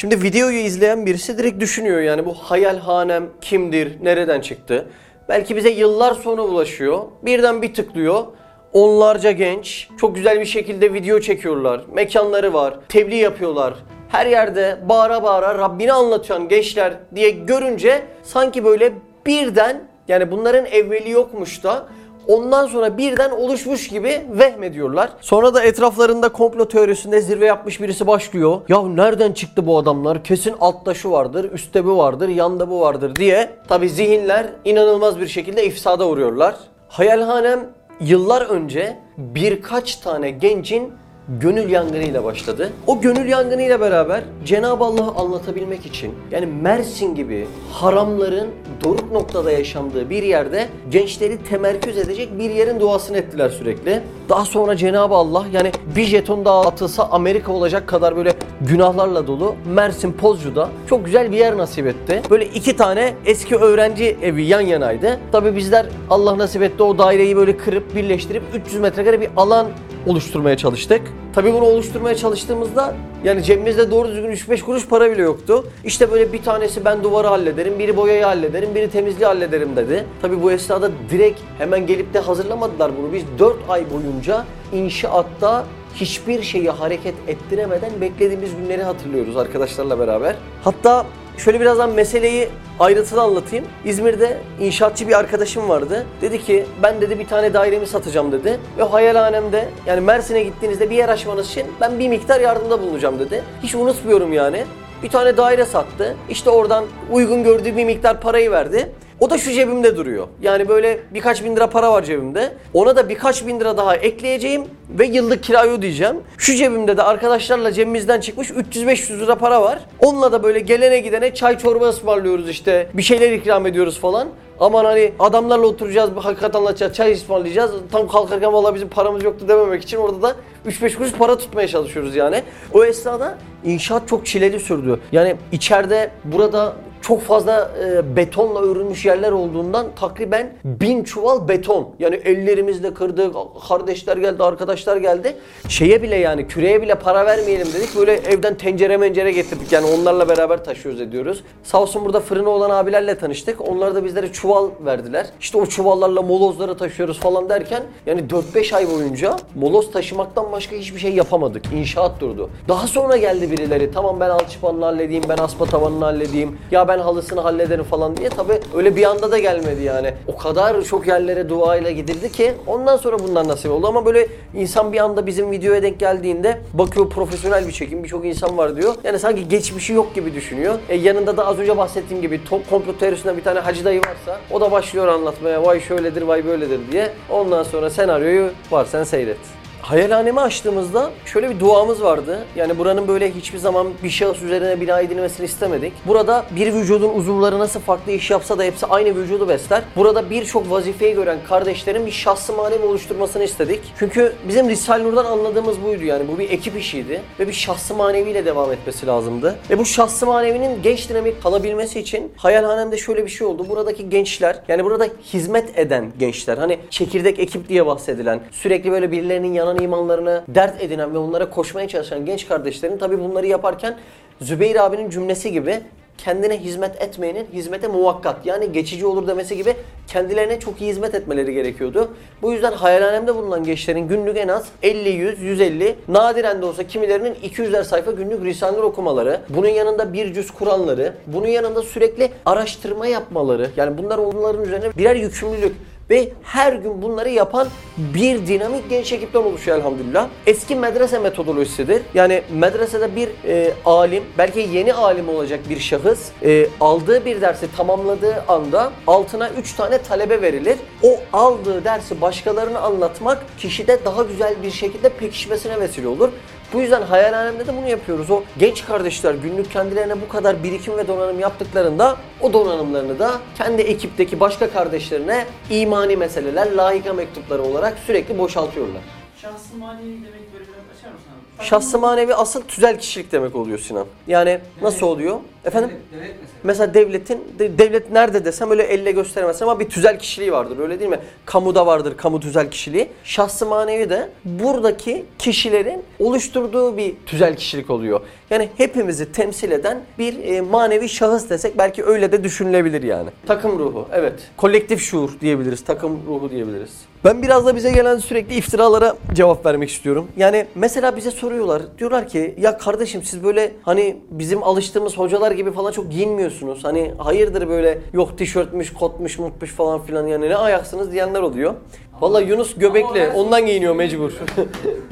Şimdi videoyu izleyen birisi direkt düşünüyor yani bu hayalhanem kimdir, nereden çıktı? Belki bize yıllar sonra ulaşıyor. Birden bir tıklıyor. Onlarca genç çok güzel bir şekilde video çekiyorlar. Mekanları var, tebliğ yapıyorlar. Her yerde bağıra bağıra Rabbini anlatan gençler diye görünce sanki böyle birden yani bunların evveli yokmuş da Ondan sonra birden oluşmuş gibi vehmediyorlar. Sonra da etraflarında komplo teorisinde zirve yapmış birisi başlıyor. Ya nereden çıktı bu adamlar? Kesin altta şu vardır, üstte bu vardır, yanda bu vardır diye. Tabi zihinler inanılmaz bir şekilde ifsada uğruyorlar. Hayalhanem yıllar önce birkaç tane gencin gönül yangınıyla başladı. O gönül yangınıyla beraber Cenab-ı Allah'ı anlatabilmek için yani Mersin gibi haramların doruk noktada yaşandığı bir yerde gençleri temerküz edecek bir yerin duasını ettiler sürekli. Daha sonra Cenab-ı Allah yani bir jeton daha atılsa Amerika olacak kadar böyle günahlarla dolu Mersin Pozcu'da çok güzel bir yer nasip etti. Böyle iki tane eski öğrenci evi yan yanaydı. Tabi bizler Allah nasip etti o daireyi böyle kırıp birleştirip 300 metrekare bir alan oluşturmaya çalıştık. Tabii bunu oluşturmaya çalıştığımızda yani cebimizde doğru düzgün 3-5 kuruş para bile yoktu. İşte böyle bir tanesi ben duvarı hallederim, biri boyayı hallederim, biri temizliği hallederim dedi. Tabii bu esnada direkt hemen gelip de hazırlamadılar bunu. Biz 4 ay boyunca inşaatta hiçbir şeyi hareket ettiremeden beklediğimiz günleri hatırlıyoruz arkadaşlarla beraber. Hatta şöyle birazdan meseleyi ayrıntılı anlatayım. İzmir'de inşaatçı bir arkadaşım vardı. Dedi ki ben dedi bir tane dairemi satacağım dedi. Ve hayalhanemde yani Mersin'e gittiğinizde bir yer açmanız için ben bir miktar yardımda bulunacağım dedi. Hiç unutmuyorum yani. Bir tane daire sattı. İşte oradan uygun gördüğü bir miktar parayı verdi. O da şu cebimde duruyor. Yani böyle birkaç bin lira para var cebimde. Ona da birkaç bin lira daha ekleyeceğim ve yıllık kirayı ödeyeceğim. Şu cebimde de arkadaşlarla cebimizden çıkmış 300-500 lira para var. Onunla da böyle gelene gidene çay çorba ısmarlıyoruz işte. Bir şeyler ikram ediyoruz falan. Aman hani adamlarla oturacağız, hakikaten anlatacağız, çay ısmarlayacağız. Tam kalkarken valla bizim paramız yoktu dememek için orada da 3-5 kuruş para tutmaya çalışıyoruz yani. O esnada inşaat çok çileli sürdü. Yani içeride burada çok fazla e, betonla örülmüş yerler olduğundan takriben bin çuval beton. Yani ellerimizle kırdık, kardeşler geldi, arkadaşlar geldi. Şeye bile yani küreye bile para vermeyelim dedik. Böyle evden tencere mencere getirdik yani onlarla beraber taşıyoruz ediyoruz. Sağ olsun burada fırını olan abilerle tanıştık. Onlar da bizlere çuval verdiler. İşte o çuvallarla molozları taşıyoruz falan derken yani 4-5 ay boyunca moloz taşımaktan başka hiçbir şey yapamadık. İnşaat durdu. Daha sonra geldi birileri. Tamam ben alçıpanını halledeyim, ben asma tavanını halledeyim. Ya ben halısını hallederim falan diye. Tabi öyle bir anda da gelmedi yani. O kadar çok yerlere duayla gidildi ki ondan sonra bundan nasip oldu. Ama böyle insan bir anda bizim videoya denk geldiğinde bakıyor profesyonel bir çekim birçok insan var diyor. Yani sanki geçmişi yok gibi düşünüyor. E yanında da az önce bahsettiğim gibi top komplo teorisinde bir tane hacı dayı varsa o da başlıyor anlatmaya vay şöyledir vay böyledir diye. Ondan sonra senaryoyu var sen seyret. Hayalhanemi açtığımızda şöyle bir duamız vardı. Yani buranın böyle hiçbir zaman bir şahıs üzerine bina edilmesini istemedik. Burada bir vücudun uzuvları nasıl farklı iş yapsa da hepsi aynı vücudu besler. Burada birçok vazifeyi gören kardeşlerin bir şahsı manevi oluşturmasını istedik. Çünkü bizim Risale Nur'dan anladığımız buydu yani. Bu bir ekip işiydi ve bir şahsı maneviyle devam etmesi lazımdı. Ve bu şahsı manevinin genç dinamik kalabilmesi için hayalhanemde şöyle bir şey oldu. Buradaki gençler yani burada hizmet eden gençler hani çekirdek ekip diye bahsedilen sürekli böyle birilerinin yanına imanlarını dert edinen ve onlara koşmaya çalışan genç kardeşlerin tabi bunları yaparken Zübeyir abinin cümlesi gibi kendine hizmet etmeyenin hizmete muvakkat yani geçici olur demesi gibi kendilerine çok iyi hizmet etmeleri gerekiyordu. Bu yüzden hayalhanemde bulunan gençlerin günlük en az 50, 100, 150 nadiren de olsa kimilerinin 200'er sayfa günlük Risale okumaları, bunun yanında bir cüz Kur'anları, bunun yanında sürekli araştırma yapmaları yani bunlar onların üzerine birer yükümlülük ve her gün bunları yapan bir dinamik genç ekipten oluşuyor elhamdülillah. Eski medrese metodolojisidir. Yani medresede bir e, alim, belki yeni alim olacak bir şahıs e, aldığı bir dersi tamamladığı anda altına 3 tane talebe verilir. O aldığı dersi başkalarına anlatmak kişide daha güzel bir şekilde pekişmesine vesile olur. Bu yüzden hayalhanemde de bunu yapıyoruz. O genç kardeşler günlük kendilerine bu kadar birikim ve donanım yaptıklarında o donanımlarını da kendi ekipteki başka kardeşlerine imani meseleler, layıka mektupları olarak sürekli boşaltıyorlar. Şahsı manevi demek böyle biraz açar mısın abi? Şahsı manevi asıl tüzel kişilik demek oluyor Sinan. Yani nasıl oluyor? Efendim? Devlet, devlet mesela. Mesela devletin, de- devlet nerede desem öyle elle gösteremezsin ama bir tüzel kişiliği vardır öyle değil mi? Kamuda vardır kamu tüzel kişiliği. Şahsı manevi de buradaki kişilerin oluşturduğu bir tüzel kişilik oluyor. Yani hepimizi temsil eden bir e, manevi şahıs desek belki öyle de düşünülebilir yani. Takım ruhu evet. Kolektif şuur diyebiliriz. Takım ruhu diyebiliriz. Ben biraz da bize gelen sürekli iftiralara cevap vermek istiyorum. Yani mesela bize soruyorlar. Diyorlar ki ya kardeşim siz böyle hani bizim alıştığımız hocalar gibi falan çok giyinmiyorsunuz. Hani hayırdır böyle yok tişörtmüş, kotmuş, mutmuş falan filan yani ne ayaksınız diyenler oluyor. Vallahi Yunus göbekli. Ondan giyiniyor mecbur.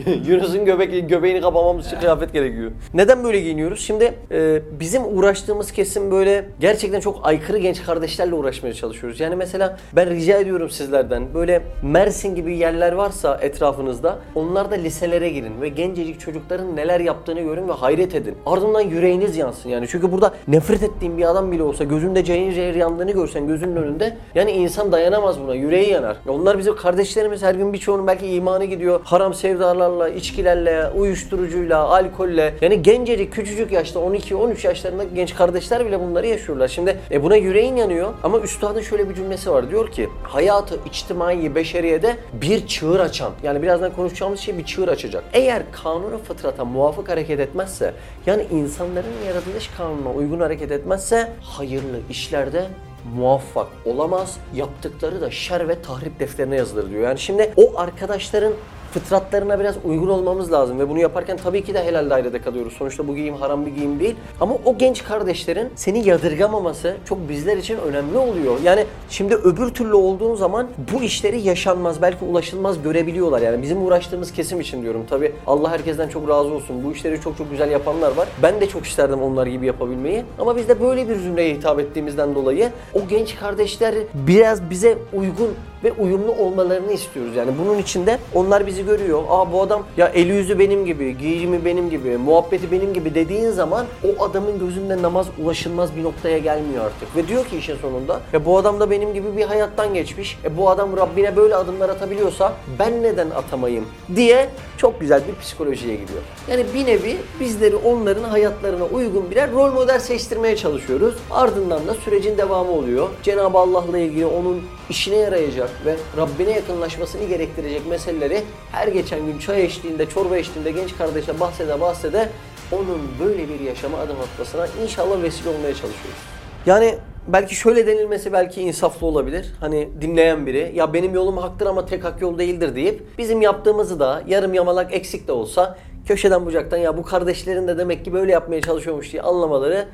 Yunus'un göbek, göbeğini kapamamız için kıyafet gerekiyor. Neden böyle giyiniyoruz? Şimdi e, bizim uğraştığımız kesim böyle gerçekten çok aykırı genç kardeşlerle uğraşmaya çalışıyoruz. Yani mesela ben rica ediyorum sizlerden böyle Mersin gibi yerler varsa etrafınızda onlarda liselere girin ve gencecik çocukların neler yaptığını görün ve hayret edin. Ardından yüreğiniz yansın yani. Çünkü burada nefret ettiğin bir adam bile olsa gözünde cayır cayır yandığını görsen gözünün önünde yani insan dayanamaz buna. Yüreği yanar. Ya Onlar bizim kardeşlerimiz her gün birçoğunun belki imanı gidiyor. Haram sevdalarla, içkilerle, uyuşturucuyla, alkolle. Yani gencecik küçücük yaşta 12-13 yaşlarındaki genç kardeşler bile bunları yaşıyorlar. Şimdi e buna yüreğin yanıyor ama üstadın şöyle bir cümlesi var. Diyor ki hayatı içtimai beşeriyede bir çığır açan yani birazdan konuşacağımız şey bir çığır açacak. Eğer kanunu fıtrata muvafık hareket etmezse yani insanların yaratılış kanununa uygun hareket etmezse hayırlı işlerde muvaffak olamaz. Yaptıkları da şer ve tahrip defterine yazılır diyor. Yani şimdi o arkadaşların fıtratlarına biraz uygun olmamız lazım ve bunu yaparken tabii ki de helal dairede kalıyoruz. Sonuçta bu giyim haram bir giyim değil. Ama o genç kardeşlerin seni yadırgamaması çok bizler için önemli oluyor. Yani şimdi öbür türlü olduğun zaman bu işleri yaşanmaz, belki ulaşılmaz görebiliyorlar. Yani bizim uğraştığımız kesim için diyorum. Tabii Allah herkesten çok razı olsun. Bu işleri çok çok güzel yapanlar var. Ben de çok isterdim onlar gibi yapabilmeyi. Ama biz de böyle bir zümreye hitap ettiğimizden dolayı o genç kardeşler biraz bize uygun ve uyumlu olmalarını istiyoruz. Yani bunun için de onlar bizi görüyor. Aa bu adam ya eli yüzü benim gibi, giyimi benim gibi, muhabbeti benim gibi dediğin zaman o adamın gözünde namaz ulaşılmaz bir noktaya gelmiyor artık. Ve diyor ki işin sonunda ya bu adam da benim gibi bir hayattan geçmiş. E bu adam Rabbine böyle adımlar atabiliyorsa ben neden atamayım diye çok güzel bir psikolojiye gidiyor. Yani bir nevi bizleri onların hayatlarına uygun birer rol model seçtirmeye çalışıyoruz. Ardından da sürecin devamı oluyor. Cenab-ı Allah'la ilgili onun işine yarayacak ve Rabbine yakınlaşmasını gerektirecek meseleleri her geçen gün çay eşliğinde, çorba eşliğinde genç kardeşe bahsede bahsede onun böyle bir yaşama adım atmasına inşallah vesile olmaya çalışıyoruz. Yani belki şöyle denilmesi belki insaflı olabilir. Hani dinleyen biri ya benim yolum haktır ama tek hak yol değildir deyip bizim yaptığımızı da yarım yamalak eksik de olsa köşeden bucaktan ya bu kardeşlerin de demek ki böyle yapmaya çalışıyormuş diye anlamaları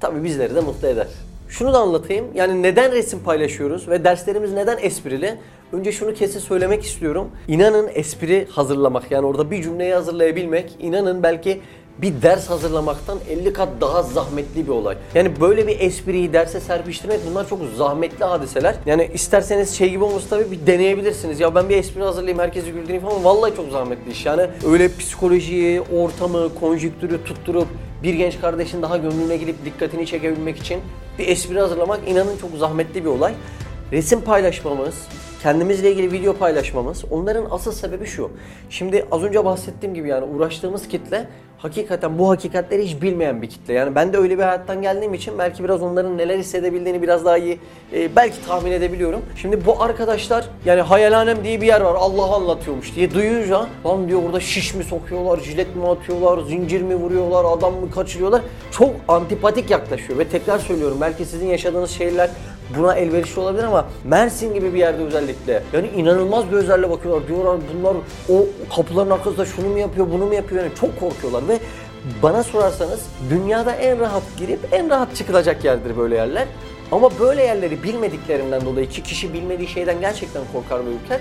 tabii bizleri de mutlu eder. Şunu da anlatayım. Yani neden resim paylaşıyoruz ve derslerimiz neden esprili? Önce şunu kesin söylemek istiyorum. İnanın espri hazırlamak yani orada bir cümleyi hazırlayabilmek inanın belki bir ders hazırlamaktan 50 kat daha zahmetli bir olay. Yani böyle bir espriyi derse serpiştirmek bunlar çok zahmetli hadiseler. Yani isterseniz şey gibi olması tabii bir deneyebilirsiniz. Ya ben bir espri hazırlayayım herkesi güldüreyim falan vallahi çok zahmetli iş. Yani öyle psikolojiyi, ortamı, konjüktürü tutturup bir genç kardeşin daha gönlüne gidip dikkatini çekebilmek için bir espri hazırlamak inanın çok zahmetli bir olay. Resim paylaşmamız, kendimizle ilgili video paylaşmamız onların asıl sebebi şu. Şimdi az önce bahsettiğim gibi yani uğraştığımız kitle hakikaten bu hakikatleri hiç bilmeyen bir kitle. Yani ben de öyle bir hayattan geldiğim için belki biraz onların neler hissedebildiğini biraz daha iyi e, belki tahmin edebiliyorum. Şimdi bu arkadaşlar yani hayalhanem diye bir yer var Allah'ı anlatıyormuş diye duyunca lan diyor orada şiş mi sokuyorlar, jilet mi atıyorlar, zincir mi vuruyorlar, adam mı kaçırıyorlar. Çok antipatik yaklaşıyor ve tekrar söylüyorum belki sizin yaşadığınız şeyler buna elverişli olabilir ama Mersin gibi bir yerde özellikle yani inanılmaz gözlerle bakıyorlar. Diyorlar bunlar o kapıların arkasında şunu mu yapıyor, bunu mu yapıyor yani çok korkuyorlar ve bana sorarsanız dünyada en rahat girip en rahat çıkılacak yerdir böyle yerler. Ama böyle yerleri bilmediklerinden dolayı iki kişi bilmediği şeyden gerçekten korkar ve ürker.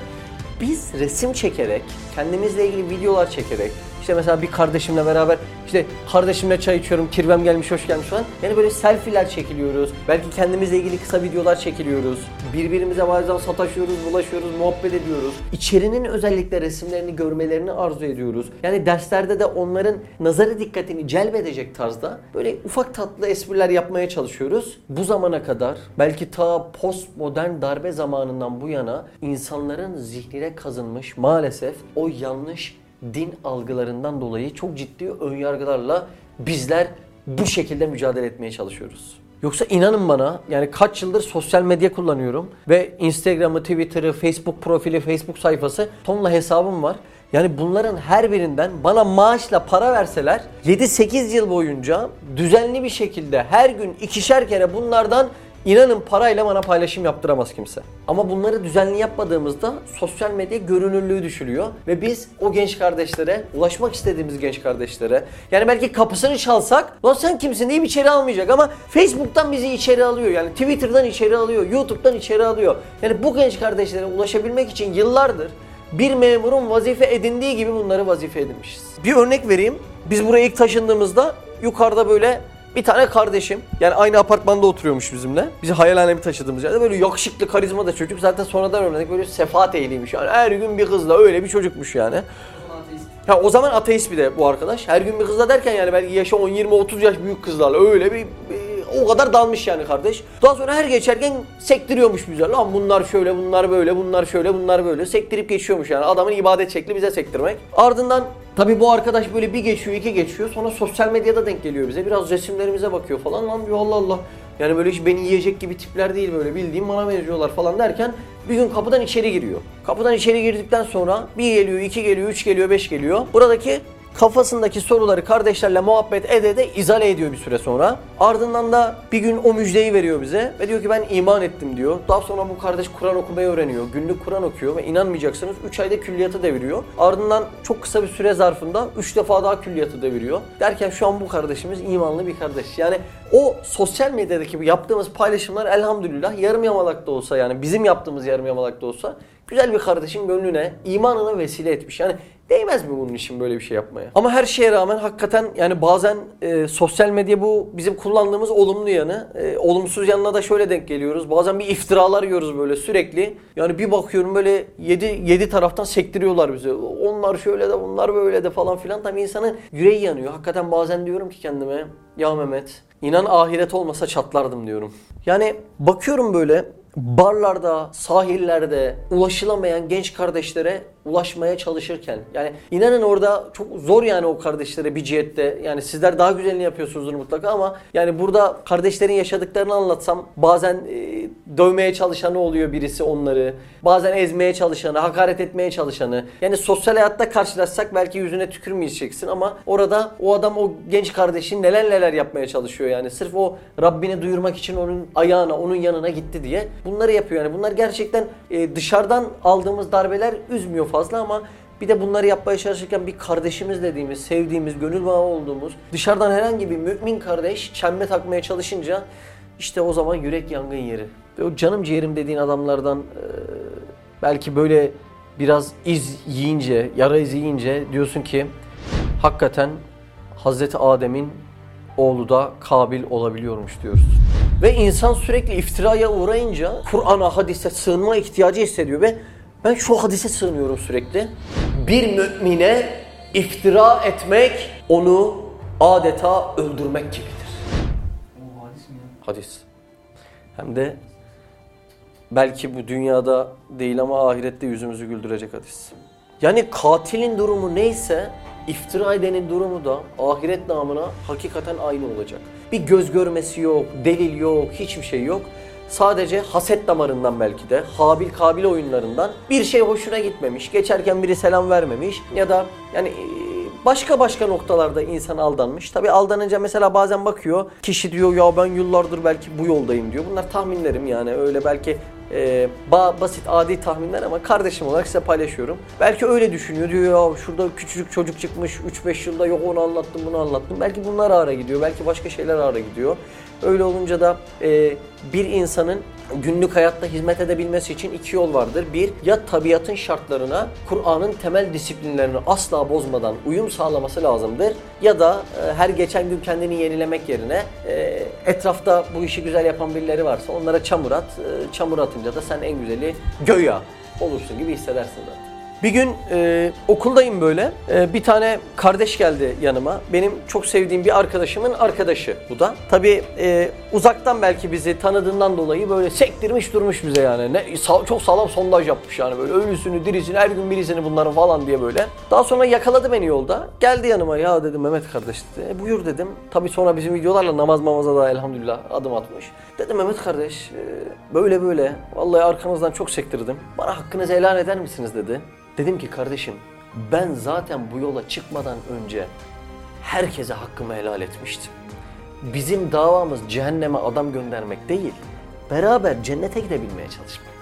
Biz resim çekerek, kendimizle ilgili videolar çekerek, işte mesela bir kardeşimle beraber işte kardeşimle çay içiyorum, kirvem gelmiş, hoş gelmiş falan. Yani böyle selfie'ler çekiliyoruz. Belki kendimizle ilgili kısa videolar çekiliyoruz. Birbirimize bazen sataşıyoruz, bulaşıyoruz, muhabbet ediyoruz. İçerinin özellikle resimlerini görmelerini arzu ediyoruz. Yani derslerde de onların nazarı dikkatini celbedecek tarzda böyle ufak tatlı espriler yapmaya çalışıyoruz. Bu zamana kadar belki ta postmodern darbe zamanından bu yana insanların zihnine kazınmış maalesef o yanlış din algılarından dolayı çok ciddi önyargılarla bizler bu şekilde mücadele etmeye çalışıyoruz. Yoksa inanın bana yani kaç yıldır sosyal medya kullanıyorum ve Instagram'ı, Twitter'ı, Facebook profili, Facebook sayfası tonla hesabım var. Yani bunların her birinden bana maaşla para verseler 7-8 yıl boyunca düzenli bir şekilde her gün ikişer kere bunlardan İnanın parayla bana paylaşım yaptıramaz kimse. Ama bunları düzenli yapmadığımızda sosyal medya görünürlüğü düşülüyor. Ve biz o genç kardeşlere, ulaşmak istediğimiz genç kardeşlere, yani belki kapısını çalsak, lan sen kimsin deyip içeri almayacak ama Facebook'tan bizi içeri alıyor. Yani Twitter'dan içeri alıyor, YouTube'dan içeri alıyor. Yani bu genç kardeşlere ulaşabilmek için yıllardır bir memurun vazife edindiği gibi bunları vazife edinmişiz. Bir örnek vereyim. Biz buraya ilk taşındığımızda yukarıda böyle bir tane kardeşim yani aynı apartmanda oturuyormuş bizimle. Bizi hayalhaneye taşıdığımız yerde böyle yakışıklı karizma da çocuk. Zaten sonradan öğrendik böyle sefaat eğliymiş yani her gün bir kızla öyle bir çocukmuş yani. Ha o zaman ateist bir de bu arkadaş. Her gün bir kızla derken yani belki yaşı 10 20 30 yaş büyük kızlarla öyle bir, bir o kadar dalmış yani kardeş. Daha sonra her geçerken sektiriyormuş bize. Lan bunlar şöyle, bunlar böyle, bunlar şöyle, bunlar böyle. Sektirip geçiyormuş yani. Adamın ibadet şekli bize sektirmek. Ardından Tabi bu arkadaş böyle bir geçiyor, iki geçiyor. Sonra sosyal medyada denk geliyor bize. Biraz resimlerimize bakıyor falan. Lan diyor Allah Allah. Yani böyle hiç beni yiyecek gibi tipler değil böyle bildiğim bana benziyorlar falan derken bir gün kapıdan içeri giriyor. Kapıdan içeri girdikten sonra bir geliyor, iki geliyor, üç geliyor, beş geliyor. Buradaki kafasındaki soruları kardeşlerle muhabbet ede de izale ediyor bir süre sonra. Ardından da bir gün o müjdeyi veriyor bize ve diyor ki ben iman ettim diyor. Daha sonra bu kardeş Kur'an okumayı öğreniyor. Günlük Kur'an okuyor ve inanmayacaksınız 3 ayda külliyatı deviriyor. Ardından çok kısa bir süre zarfında 3 defa daha külliyatı deviriyor. Derken şu an bu kardeşimiz imanlı bir kardeş. Yani o sosyal medyadaki yaptığımız paylaşımlar elhamdülillah yarım yamalak da olsa yani bizim yaptığımız yarım yamalak da olsa güzel bir kardeşin gönlüne, imanına vesile etmiş. Yani Değmez mi bunun için böyle bir şey yapmaya? Ama her şeye rağmen hakikaten yani bazen e, sosyal medya bu bizim kullandığımız olumlu yanı. E, olumsuz yanına da şöyle denk geliyoruz. Bazen bir iftiralar yiyoruz böyle sürekli. Yani bir bakıyorum böyle yedi, yedi taraftan sektiriyorlar bize. Onlar şöyle de bunlar böyle de falan filan. Tabii insanın yüreği yanıyor. Hakikaten bazen diyorum ki kendime ya Mehmet inan ahiret olmasa çatlardım diyorum. Yani bakıyorum böyle barlarda, sahillerde ulaşılamayan genç kardeşlere ulaşmaya çalışırken. Yani inanın orada çok zor yani o kardeşlere bir cihette. Yani sizler daha güzelini yapıyorsunuzdur mutlaka ama yani burada kardeşlerin yaşadıklarını anlatsam bazen e, dövmeye çalışanı oluyor birisi onları. Bazen ezmeye çalışanı hakaret etmeye çalışanı. Yani sosyal hayatta karşılaşsak belki yüzüne tükürmeyeceksin ama orada o adam o genç kardeşin neler neler yapmaya çalışıyor yani. Sırf o Rabbini duyurmak için onun ayağına onun yanına gitti diye bunları yapıyor. Yani bunlar gerçekten e, dışarıdan aldığımız darbeler üzmüyor fazla ama bir de bunları yapmaya çalışırken bir kardeşimiz dediğimiz, sevdiğimiz, gönül bağı olduğumuz dışarıdan herhangi bir mümin kardeş çemme takmaya çalışınca işte o zaman yürek yangın yeri. Ve o canım ciğerim dediğin adamlardan e, belki böyle biraz iz yiyince, yara izi yiyince diyorsun ki hakikaten Hazreti Adem'in oğlu da kabil olabiliyormuş diyoruz. Ve insan sürekli iftiraya uğrayınca Kur'an'a, hadise sığınma ihtiyacı hissediyor ve ben şu hadise sığınıyorum sürekli. Bir mümine iftira etmek onu adeta öldürmek gibidir. O hadis mi? Hadis. Hem de belki bu dünyada değil ama ahirette yüzümüzü güldürecek hadis. Yani katilin durumu neyse iftira edenin durumu da ahiret namına hakikaten aynı olacak. Bir göz görmesi yok, delil yok, hiçbir şey yok. Sadece haset damarından belki de, Habil Kabil oyunlarından bir şey hoşuna gitmemiş, geçerken biri selam vermemiş ya da yani e, başka başka noktalarda insan aldanmış. Tabi aldanınca mesela bazen bakıyor kişi diyor ya ben yıllardır belki bu yoldayım diyor. Bunlar tahminlerim yani öyle belki e, ba- basit adi tahminler ama kardeşim olarak size paylaşıyorum. Belki öyle düşünüyor diyor ya şurada küçücük çocuk çıkmış 3-5 yılda yok onu anlattım bunu anlattım. Belki bunlar ağra gidiyor belki başka şeyler ağra gidiyor. Öyle olunca da e, bir insanın günlük hayatta hizmet edebilmesi için iki yol vardır. Bir, ya tabiatın şartlarına, Kur'an'ın temel disiplinlerini asla bozmadan uyum sağlaması lazımdır. Ya da e, her geçen gün kendini yenilemek yerine e, etrafta bu işi güzel yapan birileri varsa onlara çamur at. E, çamur atınca da sen en güzeli göya olursun gibi hissedersin zaten. Bir gün e, okuldayım böyle. E, bir tane kardeş geldi yanıma. Benim çok sevdiğim bir arkadaşımın arkadaşı bu da. Tabii e, uzaktan belki bizi tanıdığından dolayı böyle sektirmiş durmuş bize yani. Ne, sa- çok sağlam sondaj yapmış yani böyle ölüsünü dirisini her gün birisini bunların falan diye böyle. Daha sonra yakaladı beni yolda. Geldi yanıma ya dedim Mehmet kardeş dedi. E, buyur dedim. Tabii sonra bizim videolarla namaz mamaza da elhamdülillah adım atmış. Dedim Mehmet kardeş e, böyle böyle vallahi arkanızdan çok sektirdim. Bana hakkınızı helal eder misiniz dedi. Dedim ki kardeşim ben zaten bu yola çıkmadan önce herkese hakkımı helal etmiştim. Bizim davamız cehenneme adam göndermek değil, beraber cennete gidebilmeye çalışmak.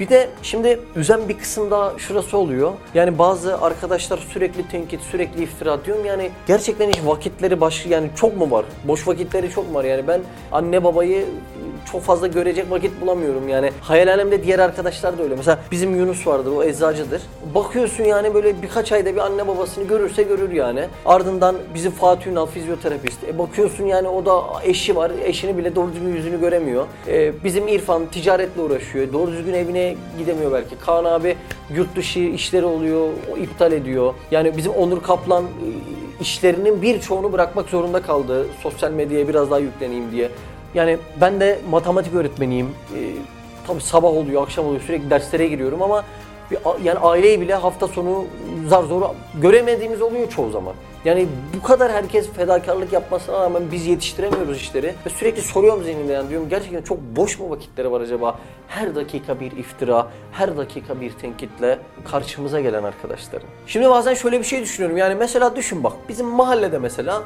Bir de şimdi üzen bir kısım daha şurası oluyor. Yani bazı arkadaşlar sürekli tenkit, sürekli iftira diyorum. Yani gerçekten hiç vakitleri baş yani çok mu var? Boş vakitleri çok mu var? Yani ben anne babayı çok fazla görecek vakit bulamıyorum yani. Hayalhanemde diğer arkadaşlar da öyle. Mesela bizim Yunus vardır, o eczacıdır. Bakıyorsun yani böyle birkaç ayda bir anne babasını görürse görür yani. Ardından bizim Fatih Ünal fizyoterapist. E bakıyorsun yani o da eşi var. Eşini bile doğru düzgün yüzünü göremiyor. E, bizim İrfan ticaretle uğraşıyor. Doğru düzgün evine gidemiyor belki. Kaan abi yurt dışı işleri oluyor, o iptal ediyor. Yani bizim Onur Kaplan e, işlerinin birçoğunu bırakmak zorunda kaldı. Sosyal medyaya biraz daha yükleneyim diye. Yani ben de matematik öğretmeniyim. Ee, tabii sabah oluyor, akşam oluyor. Sürekli derslere giriyorum ama bir, yani aileyi bile hafta sonu zar zor göremediğimiz oluyor çoğu zaman. Yani bu kadar herkes fedakarlık yapmasına rağmen biz yetiştiremiyoruz işleri. Ve sürekli soruyorum zihnimde yani diyorum gerçekten çok boş mu vakitleri var acaba? Her dakika bir iftira, her dakika bir tenkitle karşımıza gelen arkadaşların. Şimdi bazen şöyle bir şey düşünüyorum yani mesela düşün bak bizim mahallede mesela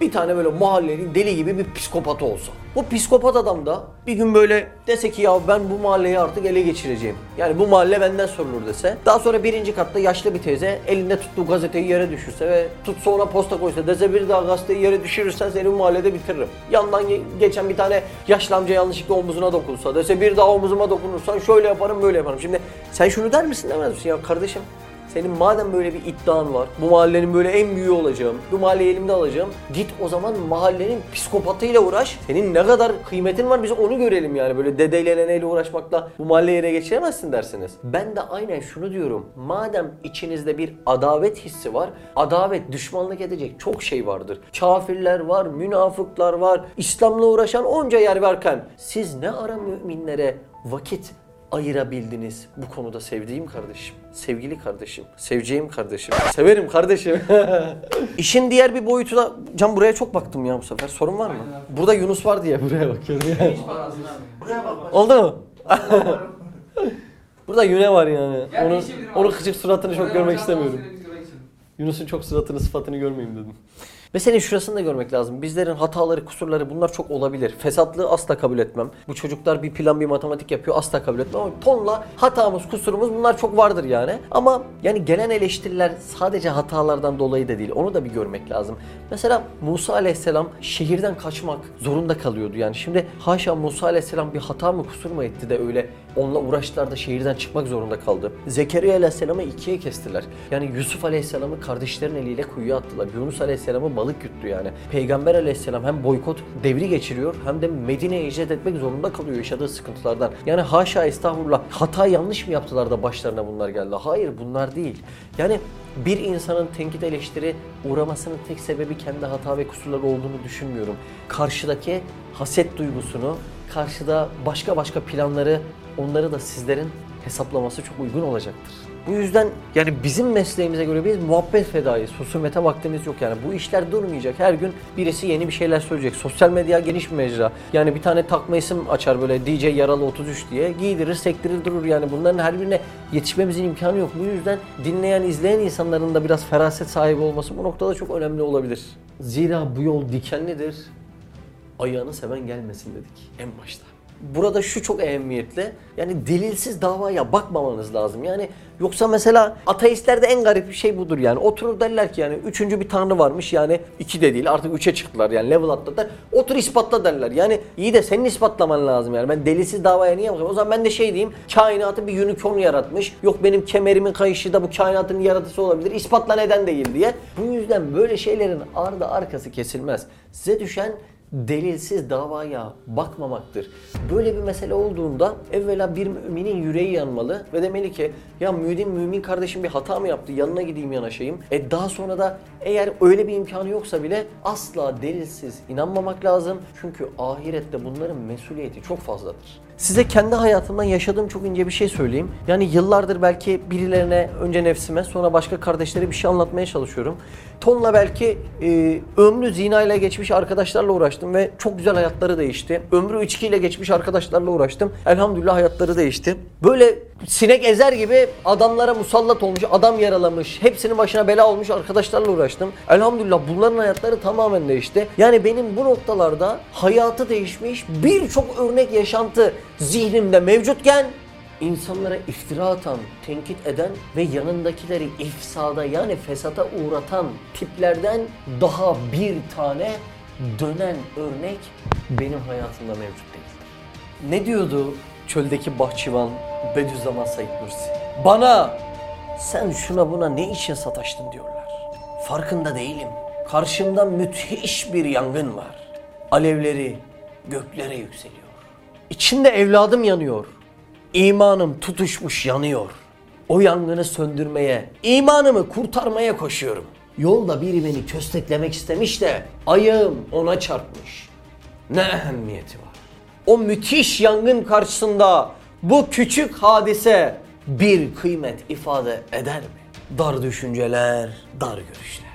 bir tane böyle mahallenin deli gibi bir psikopatı olsa. Bu psikopat adam da bir gün böyle dese ki ya ben bu mahalleyi artık ele geçireceğim. Yani bu mahalle benden sorulur dese. Daha sonra birinci katta yaşlı bir teyze elinde tuttuğu gazeteyi yere düşürse ve tutsa ona posta koysa dese bir daha gazeteyi yere düşürürsen seni bu mahallede bitiririm. Yandan ge- geçen bir tane yaşlı amca yanlışlıkla omuzuna dokunsa dese bir daha omuzuma dokunursan şöyle yaparım böyle yaparım. Şimdi sen şunu der misin demez misin ya kardeşim senin madem böyle bir iddian var, bu mahallenin böyle en büyüğü olacağım, bu mahalleyi elimde alacağım, git o zaman mahallenin psikopatıyla uğraş. Senin ne kadar kıymetin var biz onu görelim yani. Böyle dedeyle neneyle uğraşmakla bu mahalleyi ele geçiremezsin dersiniz. Ben de aynen şunu diyorum. Madem içinizde bir adavet hissi var, adavet, düşmanlık edecek çok şey vardır. Kafirler var, münafıklar var, İslam'la uğraşan onca yer varken siz ne ara müminlere vakit ayırabildiniz bu konuda sevdiğim kardeşim, sevgili kardeşim, seveceğim kardeşim, severim kardeşim. İşin diğer bir boyutu da, Can buraya çok baktım ya bu sefer, sorun var mı? Burada Yunus var diye buraya bakıyorum ya. Hiç parasını abi. Buraya bak. Oldu mu? Burada Yüne var yani. Ya Onun, onun kıçık suratını çok görmek istemiyorum. Yunus'un çok suratını sıfatını görmeyeyim dedim. Ve senin şurasını da görmek lazım. Bizlerin hataları, kusurları bunlar çok olabilir. Fesatlığı asla kabul etmem. Bu çocuklar bir plan, bir matematik yapıyor asla kabul etmem. Ama tonla hatamız, kusurumuz bunlar çok vardır yani. Ama yani gelen eleştiriler sadece hatalardan dolayı da değil. Onu da bir görmek lazım. Mesela Musa Aleyhisselam şehirden kaçmak zorunda kalıyordu. Yani şimdi haşa Musa Aleyhisselam bir hata mı kusur mu etti de öyle onunla uğraştılar da şehirden çıkmak zorunda kaldı. Zekeriya Aleyhisselam'ı ikiye kestiler. Yani Yusuf Aleyhisselam'ı kardeşlerin eliyle kuyuya attılar. Yunus Aleyhisselam'ı balık yuttu yani. Peygamber Aleyhisselam hem boykot devri geçiriyor hem de Medine'ye hicret etmek zorunda kalıyor yaşadığı sıkıntılardan. Yani haşa estağfurullah hata yanlış mı yaptılar da başlarına bunlar geldi? Hayır bunlar değil. Yani bir insanın tenkit eleştiri uğramasının tek sebebi kendi hata ve kusurları olduğunu düşünmüyorum. Karşıdaki haset duygusunu, karşıda başka başka planları onları da sizlerin hesaplaması çok uygun olacaktır. Bu yüzden yani bizim mesleğimize göre biz muhabbet fedayız. Husumete vaktimiz yok yani. Bu işler durmayacak. Her gün birisi yeni bir şeyler söyleyecek. Sosyal medya geniş bir mecra. Yani bir tane takma isim açar böyle DJ Yaralı 33 diye. Giydirir, sektirir durur yani. Bunların her birine yetişmemizin imkanı yok. Bu yüzden dinleyen, izleyen insanların da biraz feraset sahibi olması bu noktada çok önemli olabilir. Zira bu yol dikenlidir. Ayağını seven gelmesin dedik en başta. Burada şu çok ehemmiyetli. Yani delilsiz davaya bakmamanız lazım. Yani yoksa mesela ateistlerde en garip bir şey budur yani. Oturur derler ki yani üçüncü bir tanrı varmış yani iki de değil artık üçe çıktılar yani level atladılar. Otur ispatla derler. Yani iyi de senin ispatlaman lazım yani. Ben delilsiz davaya niye bakıyorum? O zaman ben de şey diyeyim. Kainatı bir unicorn yaratmış. Yok benim kemerimin kayışı da bu kainatın yaratıcısı olabilir. İspatla neden değil diye. Bu yüzden böyle şeylerin ardı arkası kesilmez. Size düşen delilsiz davaya bakmamaktır. Böyle bir mesele olduğunda evvela bir müminin yüreği yanmalı ve demeli ki ya mümin mümin kardeşim bir hata mı yaptı yanına gideyim yanaşayım. E daha sonra da eğer öyle bir imkanı yoksa bile asla delilsiz inanmamak lazım. Çünkü ahirette bunların mesuliyeti çok fazladır. Size kendi hayatımdan yaşadığım çok ince bir şey söyleyeyim. Yani yıllardır belki birilerine, önce nefsime, sonra başka kardeşlere bir şey anlatmaya çalışıyorum. Tonla belki e, ömrü zinayla geçmiş arkadaşlarla uğraştım ve çok güzel hayatları değişti. Ömrü içkiyle geçmiş arkadaşlarla uğraştım. Elhamdülillah hayatları değişti. Böyle sinek ezer gibi adamlara musallat olmuş, adam yaralamış, hepsinin başına bela olmuş arkadaşlarla uğraştım. Elhamdülillah bunların hayatları tamamen değişti. Yani benim bu noktalarda hayatı değişmiş birçok örnek yaşantı zihnimde mevcutken insanlara iftira atan, tenkit eden ve yanındakileri ifsada yani fesata uğratan tiplerden daha bir tane dönen örnek benim hayatımda mevcut değildir. Ne diyordu çöldeki bahçıvan Bediüzzaman Said Nursi? Bana sen şuna buna ne için sataştın diyorlar. Farkında değilim. Karşımda müthiş bir yangın var. Alevleri göklere yükseliyor. İçinde evladım yanıyor. İmanım tutuşmuş yanıyor. O yangını söndürmeye, imanımı kurtarmaya koşuyorum. Yolda biri beni kösteklemek istemiş de ayağım ona çarpmış. Ne ehemmiyeti var? O müthiş yangın karşısında bu küçük hadise bir kıymet ifade eder mi? Dar düşünceler, dar görüşler.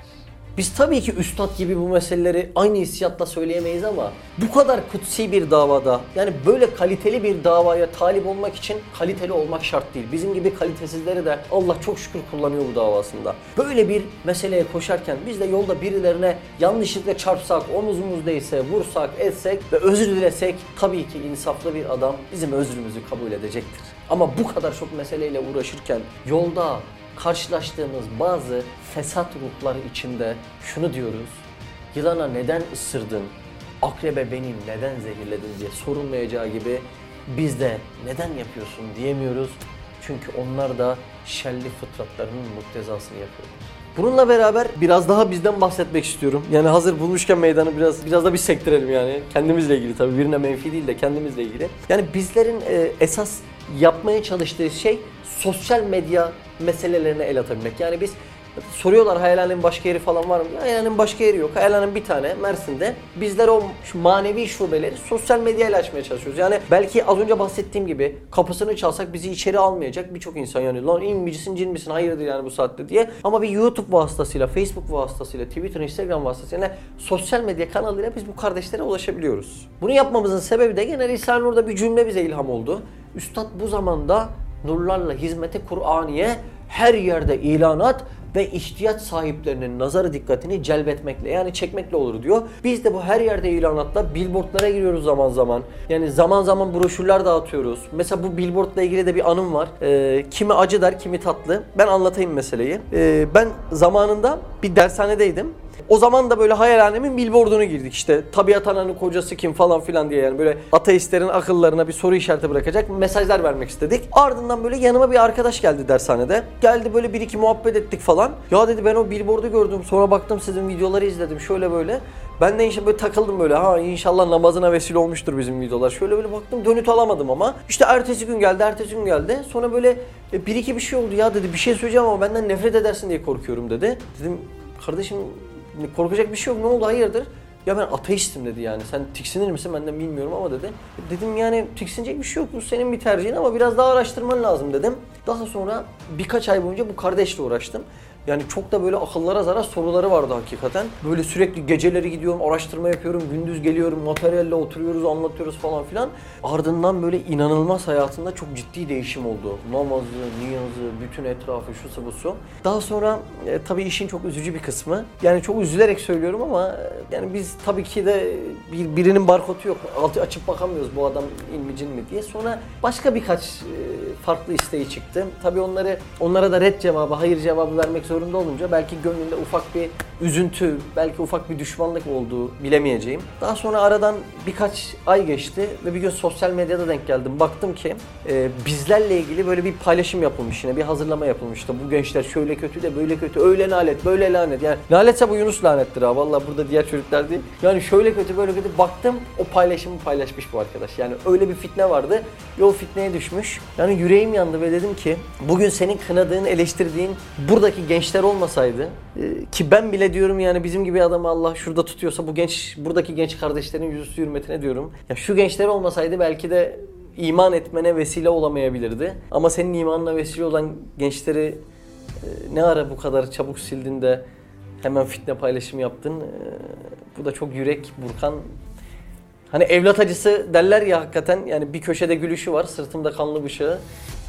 Biz tabii ki üstad gibi bu meseleleri aynı hissiyatla söyleyemeyiz ama bu kadar kutsi bir davada yani böyle kaliteli bir davaya talip olmak için kaliteli olmak şart değil. Bizim gibi kalitesizleri de Allah çok şükür kullanıyor bu davasında. Böyle bir meseleye koşarken biz de yolda birilerine yanlışlıkla çarpsak, omuzumuz değse, vursak, etsek ve özür dilesek tabii ki insaflı bir adam bizim özrümüzü kabul edecektir. Ama bu kadar çok meseleyle uğraşırken yolda karşılaştığımız bazı fesat ruhları içinde şunu diyoruz. Yılana neden ısırdın? Akrebe beni neden zehirledin diye sorulmayacağı gibi biz de neden yapıyorsun diyemiyoruz. Çünkü onlar da şerli fıtratlarının muktezasını yapıyorlar. Bununla beraber biraz daha bizden bahsetmek istiyorum. Yani hazır bulmuşken meydanı biraz biraz da bir sektirelim yani. Kendimizle ilgili tabii birine menfi değil de kendimizle ilgili. Yani bizlerin e, esas yapmaya çalıştığı şey sosyal medya meselelerine el atabilmek. Yani biz soruyorlar hayalhanenin başka yeri falan var mı? Hayalhanenin başka yeri yok. Hayalhanenin bir tane Mersin'de. Bizler o manevi şubeleri sosyal medyayla açmaya çalışıyoruz. Yani belki az önce bahsettiğim gibi kapısını çalsak bizi içeri almayacak birçok insan yani lan in misin cin misin hayırdır yani bu saatte diye. Ama bir YouTube vasıtasıyla, Facebook vasıtasıyla, Twitter, Instagram vasıtasıyla sosyal medya kanalıyla biz bu kardeşlere ulaşabiliyoruz. Bunu yapmamızın sebebi de gene Risale-i Nur'da bir cümle bize ilham oldu. Üstad bu zamanda nurlarla hizmete Kur'aniye her yerde ilanat ve ihtiyaç sahiplerinin nazarı dikkatini celbetmekle yani çekmekle olur diyor. Biz de bu her yerde ilanatla billboardlara giriyoruz zaman zaman. Yani zaman zaman broşürler dağıtıyoruz. Mesela bu billboardla ilgili de bir anım var. Ee, kimi acı der, kimi tatlı. Ben anlatayım meseleyi. Ee, ben zamanında bir dershanedeydim. O zaman da böyle hayalhanemin billboardunu girdik işte tabiat ananın kocası kim falan filan diye yani böyle ateistlerin akıllarına bir soru işareti bırakacak mesajlar vermek istedik. Ardından böyle yanıma bir arkadaş geldi dershanede. Geldi böyle bir iki muhabbet ettik falan. Ya dedi ben o billboardu gördüm sonra baktım sizin videoları izledim şöyle böyle. Ben de işte böyle takıldım böyle ha inşallah namazına vesile olmuştur bizim videolar. Şöyle böyle baktım dönüt alamadım ama. İşte ertesi gün geldi ertesi gün geldi. Sonra böyle e, bir iki bir şey oldu ya dedi bir şey söyleyeceğim ama benden nefret edersin diye korkuyorum dedi. Dedim kardeşim korkacak bir şey yok ne oldu hayırdır? Ya ben ateistim dedi yani. Sen tiksinir misin benden bilmiyorum ama dedi. Dedim yani tiksinecek bir şey yok. Bu senin bir tercihin ama biraz daha araştırman lazım dedim. Daha sonra birkaç ay boyunca bu kardeşle uğraştım. Yani çok da böyle akıllara zarar soruları vardı hakikaten. Böyle sürekli geceleri gidiyorum, araştırma yapıyorum, gündüz geliyorum, materyalle oturuyoruz, anlatıyoruz falan filan. Ardından böyle inanılmaz hayatında çok ciddi değişim oldu. Namazı, niyazı, bütün etrafı, şu bu su. Daha sonra e, tabii işin çok üzücü bir kısmı. Yani çok üzülerek söylüyorum ama e, yani biz tabii ki de bir, birinin barkodu yok. Altı açıp bakamıyoruz bu adam ilmicin mi diye. Sonra başka birkaç e, farklı isteği çıktı. Tabii onları onlara da red cevabı, hayır cevabı vermek zorunda olunca belki gönlünde ufak bir üzüntü, belki ufak bir düşmanlık olduğu bilemeyeceğim. Daha sonra aradan birkaç ay geçti ve bir gün sosyal medyada denk geldim. Baktım ki e, bizlerle ilgili böyle bir paylaşım yapılmış yine bir hazırlama yapılmıştı. Bu gençler şöyle kötü de böyle kötü, öyle lanet, böyle lanet. Yani lanetse bu Yunus lanettir ha. Vallahi burada diğer çocuklar değil. Yani şöyle kötü, böyle kötü. Baktım o paylaşımı paylaşmış bu arkadaş. Yani öyle bir fitne vardı ve o fitneye düşmüş. Yani yüreğim yandı ve dedim ki bugün senin kınadığın, eleştirdiğin buradaki gençler olmasaydı ki ben bile diyorum yani bizim gibi adamı Allah şurada tutuyorsa bu genç buradaki genç kardeşlerin yüzüstü hürmetine diyorum. Ya şu gençler olmasaydı belki de iman etmene vesile olamayabilirdi. Ama senin imanına vesile olan gençleri e, ne ara bu kadar çabuk sildin de hemen fitne paylaşımı yaptın. E, bu da çok yürek burkan Hani evlat acısı derler ya hakikaten yani bir köşede gülüşü var sırtımda kanlı bıçağı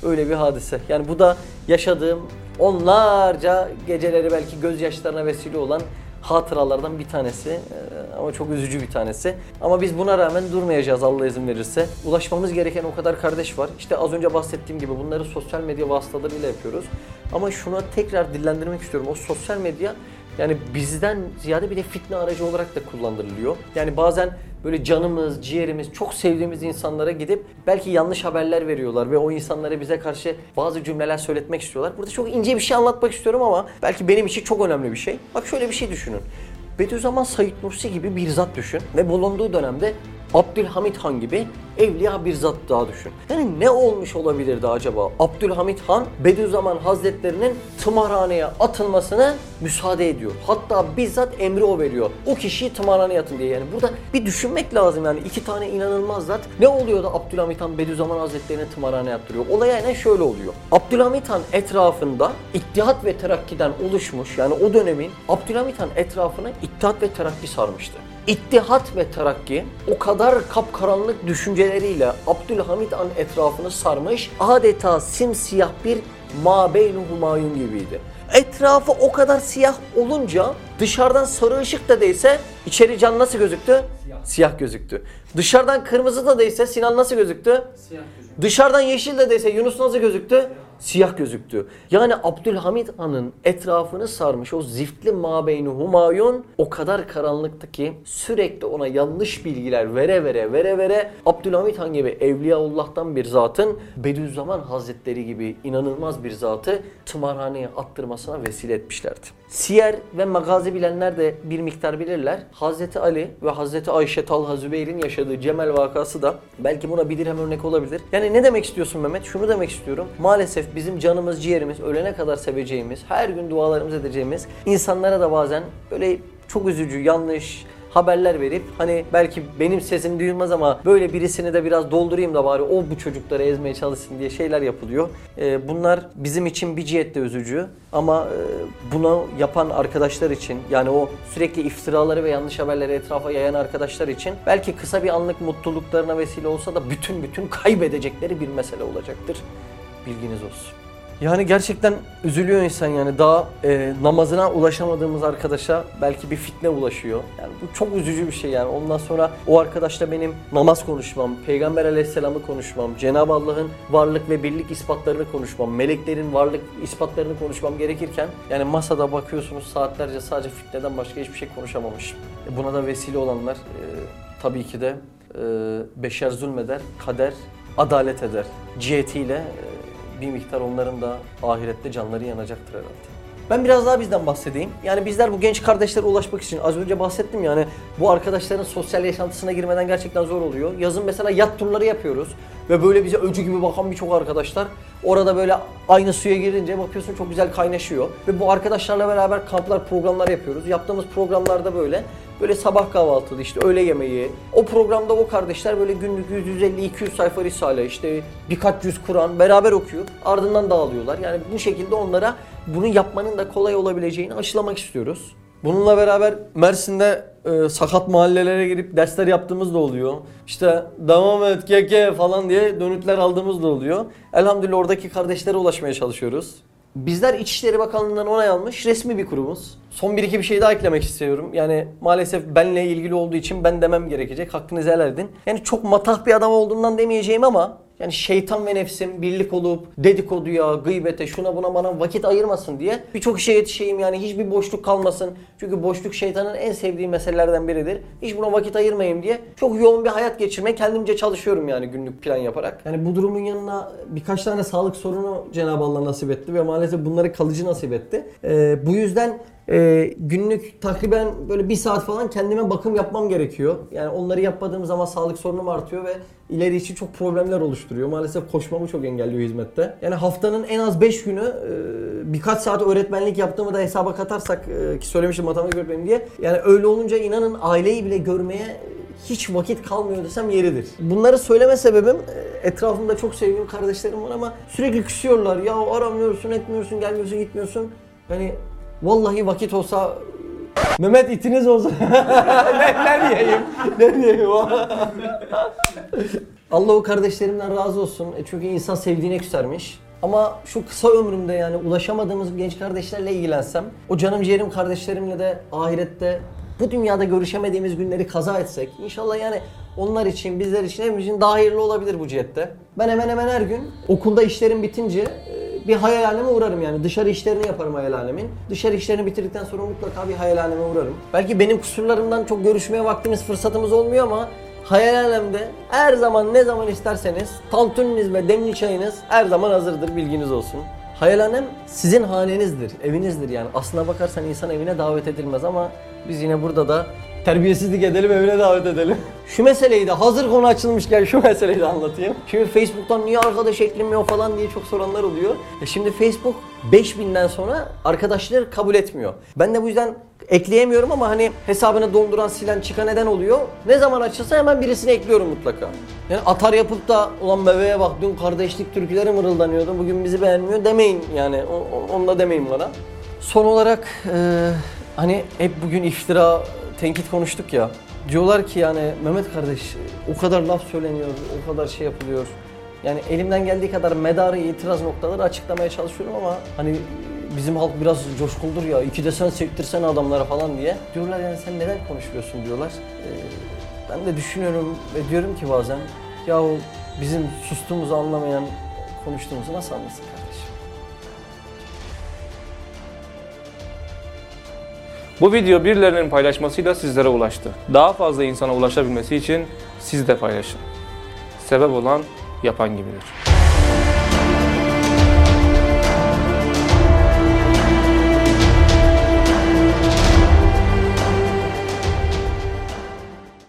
öyle bir hadise. Yani bu da yaşadığım onlarca geceleri belki gözyaşlarına vesile olan hatıralardan bir tanesi Ee, ama çok üzücü bir tanesi. Ama biz buna rağmen durmayacağız Allah izin verirse. Ulaşmamız gereken o kadar kardeş var. İşte az önce bahsettiğim gibi bunları sosyal medya vasıtalarıyla yapıyoruz. Ama şuna tekrar dillendirmek istiyorum. O sosyal medya yani bizden ziyade bir de fitne aracı olarak da kullanılıyor. Yani bazen böyle canımız, ciğerimiz, çok sevdiğimiz insanlara gidip belki yanlış haberler veriyorlar ve o insanlara bize karşı bazı cümleler söyletmek istiyorlar. Burada çok ince bir şey anlatmak istiyorum ama belki benim için çok önemli bir şey. Bak şöyle bir şey düşünün. Bediüzzaman Said Nursi gibi bir zat düşün ve bulunduğu dönemde Abdülhamit Han gibi evliya bir zat daha düşün. Yani ne olmuş olabilirdi acaba? Abdülhamit Han Bediüzzaman Hazretlerinin tımarhaneye atılmasına müsaade ediyor. Hatta bizzat emri o veriyor. O kişiyi tımarhaneye atın diye. Yani burada bir düşünmek lazım yani iki tane inanılmaz zat. Ne oluyor da Abdülhamit Han Bediüzzaman Hazretlerini tımarhaneye attırıyor? Olay aynen şöyle oluyor. Abdülhamit Han etrafında İttihat ve Terakki'den oluşmuş yani o dönemin Abdülhamit Han etrafına İttihat ve Terakki sarmıştı. İttihat ve Terakki o kadar kapkaranlık düşünceleriyle Abdülhamit Han etrafını sarmış adeta simsiyah bir mabeynu humayun gibiydi. Etrafı o kadar siyah olunca dışarıdan sarı ışık da değse içeri can nasıl gözüktü? Siyah. Siyah gözüktü. Dışarıdan kırmızı da değse Sinan nasıl gözüktü? Siyah gözü. Dışarıdan yeşil de dese Yunus nasıl gözüktü? Siyah gözüktü. Yani Abdülhamit Han'ın etrafını sarmış o ziftli mabeyni Humayun o kadar karanlıktı ki sürekli ona yanlış bilgiler vere vere vere vere Abdülhamit Han gibi Evliyaullah'tan bir zatın Bediüzzaman Hazretleri gibi inanılmaz bir zatı tımarhaneye attırmasına vesile etmişlerdi. Siyer ve magazi bilenler de bir miktar bilirler. Hazreti Ali ve Hazreti Ayşe Talha Zübeyir'in yaşadığı Cemel vakası da belki buna bir dirhem örnek olabilir. Yani ne demek istiyorsun Mehmet? Şunu demek istiyorum. Maalesef bizim canımız, ciğerimiz, ölene kadar seveceğimiz, her gün dualarımız edeceğimiz insanlara da bazen böyle çok üzücü, yanlış, haberler verip hani belki benim sesim duyulmaz ama böyle birisini de biraz doldurayım da bari o bu çocukları ezmeye çalışsın diye şeyler yapılıyor. Ee, bunlar bizim için bir cihette üzücü ama e, bunu yapan arkadaşlar için yani o sürekli iftiraları ve yanlış haberleri etrafa yayan arkadaşlar için belki kısa bir anlık mutluluklarına vesile olsa da bütün bütün kaybedecekleri bir mesele olacaktır. Bilginiz olsun. Yani gerçekten üzülüyor insan yani daha e, namazına ulaşamadığımız arkadaşa belki bir fitne ulaşıyor. Yani bu çok üzücü bir şey yani. Ondan sonra o arkadaşla benim namaz konuşmam, Peygamber Aleyhisselam'ı konuşmam, Cenab-ı Allah'ın varlık ve birlik ispatlarını konuşmam, meleklerin varlık ispatlarını konuşmam gerekirken yani masada bakıyorsunuz saatlerce sadece fitneden başka hiçbir şey konuşamamışım. E, buna da vesile olanlar e, tabii ki de e, beşer zulmeder, kader adalet eder. Cihetiyle e, bir miktar onların da ahirette canları yanacaktır herhalde. Ben biraz daha bizden bahsedeyim. Yani bizler bu genç kardeşlere ulaşmak için az önce bahsettim yani bu arkadaşların sosyal yaşantısına girmeden gerçekten zor oluyor. Yazın mesela yat turları yapıyoruz ve böyle bize öcü gibi bakan birçok arkadaşlar orada böyle aynı suya girince bakıyorsun çok güzel kaynaşıyor. Ve bu arkadaşlarla beraber kamplar, programlar yapıyoruz. Yaptığımız programlarda böyle Böyle sabah kahvaltılı işte öğle yemeği. O programda o kardeşler böyle günlük 150-200 sayfa risale işte birkaç yüz Kur'an beraber okuyor. Ardından dağılıyorlar. Yani bu şekilde onlara bunu yapmanın da kolay olabileceğini aşılamak istiyoruz. Bununla beraber Mersin'de e, sakat mahallelere girip dersler yaptığımız da oluyor. İşte devam et keke falan diye dönütler aldığımız da oluyor. Elhamdülillah oradaki kardeşlere ulaşmaya çalışıyoruz. Bizler İçişleri Bakanlığı'ndan onay almış resmi bir kurumuz. Son bir iki bir şey daha eklemek istiyorum. Yani maalesef benle ilgili olduğu için ben demem gerekecek. Hakkınızı helal edin. Yani çok matah bir adam olduğumdan demeyeceğim ama Yani şeytan ve nefsim birlik olup dedikoduya, gıybete, şuna buna bana vakit ayırmasın diye birçok işe yetişeyim yani hiçbir boşluk kalmasın. Çünkü boşluk şeytanın en sevdiği meselelerden biridir. Hiç buna vakit ayırmayayım diye çok yoğun bir hayat geçirmeye kendimce çalışıyorum yani günlük plan yaparak. Yani bu durumun yanına birkaç tane sağlık sorunu Cenab-ı Allah nasip etti ve maalesef bunları kalıcı nasip etti. Ee, bu yüzden ee, günlük takriben böyle bir saat falan kendime bakım yapmam gerekiyor. Yani onları yapmadığım zaman sağlık sorunum artıyor ve ileri için çok problemler oluşturuyor. Maalesef koşmamı çok engelliyor hizmette. Yani haftanın en az 5 günü e, birkaç saat öğretmenlik yaptığımı da hesaba katarsak e, ki söylemiştim matematik öğretmenim diye. Yani öyle olunca inanın aileyi bile görmeye hiç vakit kalmıyor desem yeridir. Bunları söyleme sebebim e, etrafımda çok sevdiğim kardeşlerim var ama sürekli küsüyorlar. Ya aramıyorsun, etmiyorsun, gelmiyorsun, gitmiyorsun. Yani vallahi vakit olsa Mehmet itiniz olsa ne, ne diyeyim? Ne diyeyim? Allah o kardeşlerimden razı olsun. E çünkü insan sevdiğine küsermiş. Ama şu kısa ömrümde yani ulaşamadığımız genç kardeşlerle ilgilensem, o canım ciğerim kardeşlerimle de ahirette bu dünyada görüşemediğimiz günleri kaza etsek, inşallah yani onlar için, bizler için, hepimiz için daha hayırlı olabilir bu cihette. Ben hemen hemen her gün okulda işlerim bitince bir hayalhaneme uğrarım yani. Dışarı işlerini yaparım hayalhanemin. Dışarı işlerini bitirdikten sonra mutlaka bir hayalhaneme uğrarım. Belki benim kusurlarımdan çok görüşmeye vaktimiz, fırsatımız olmuyor ama hayalhanemde her zaman ne zaman isterseniz tantuniniz ve demli çayınız her zaman hazırdır bilginiz olsun. Hayalhanem sizin hanenizdir, evinizdir yani. Aslına bakarsan insan evine davet edilmez ama biz yine burada da terbiyesizlik edelim evine davet edelim. Şu meseleyi de hazır konu açılmışken şu meseleyi de anlatayım. Şimdi Facebook'tan niye arkadaş eklenmiyor falan diye çok soranlar oluyor. E şimdi Facebook 5000'den sonra arkadaşları kabul etmiyor. Ben de bu yüzden ekleyemiyorum ama hani hesabını donduran, silen, çıkan neden oluyor. Ne zaman açılsa hemen birisini ekliyorum mutlaka. Yani atar yapıp da ulan bebeğe bak dün kardeşlik türküleri mırıldanıyordu bugün bizi beğenmiyor demeyin yani onu da demeyin bana. Son olarak e, hani hep bugün iftira, tenkit konuştuk ya. Diyorlar ki yani Mehmet kardeş o kadar laf söyleniyor, o kadar şey yapılıyor. Yani elimden geldiği kadar medarı itiraz noktaları açıklamaya çalışıyorum ama hani bizim halk biraz coşkuldur ya iki de sen sektirsene adamlara falan diye. Diyorlar yani sen neden konuşuyorsun diyorlar. Ee, ben de düşünüyorum ve diyorum ki bazen yahu bizim sustuğumuzu anlamayan konuştuğumuzu nasıl anlasın kardeşim? Bu video birilerinin paylaşmasıyla sizlere ulaştı. Daha fazla insana ulaşabilmesi için siz de paylaşın. Sebep olan yapan gibidir.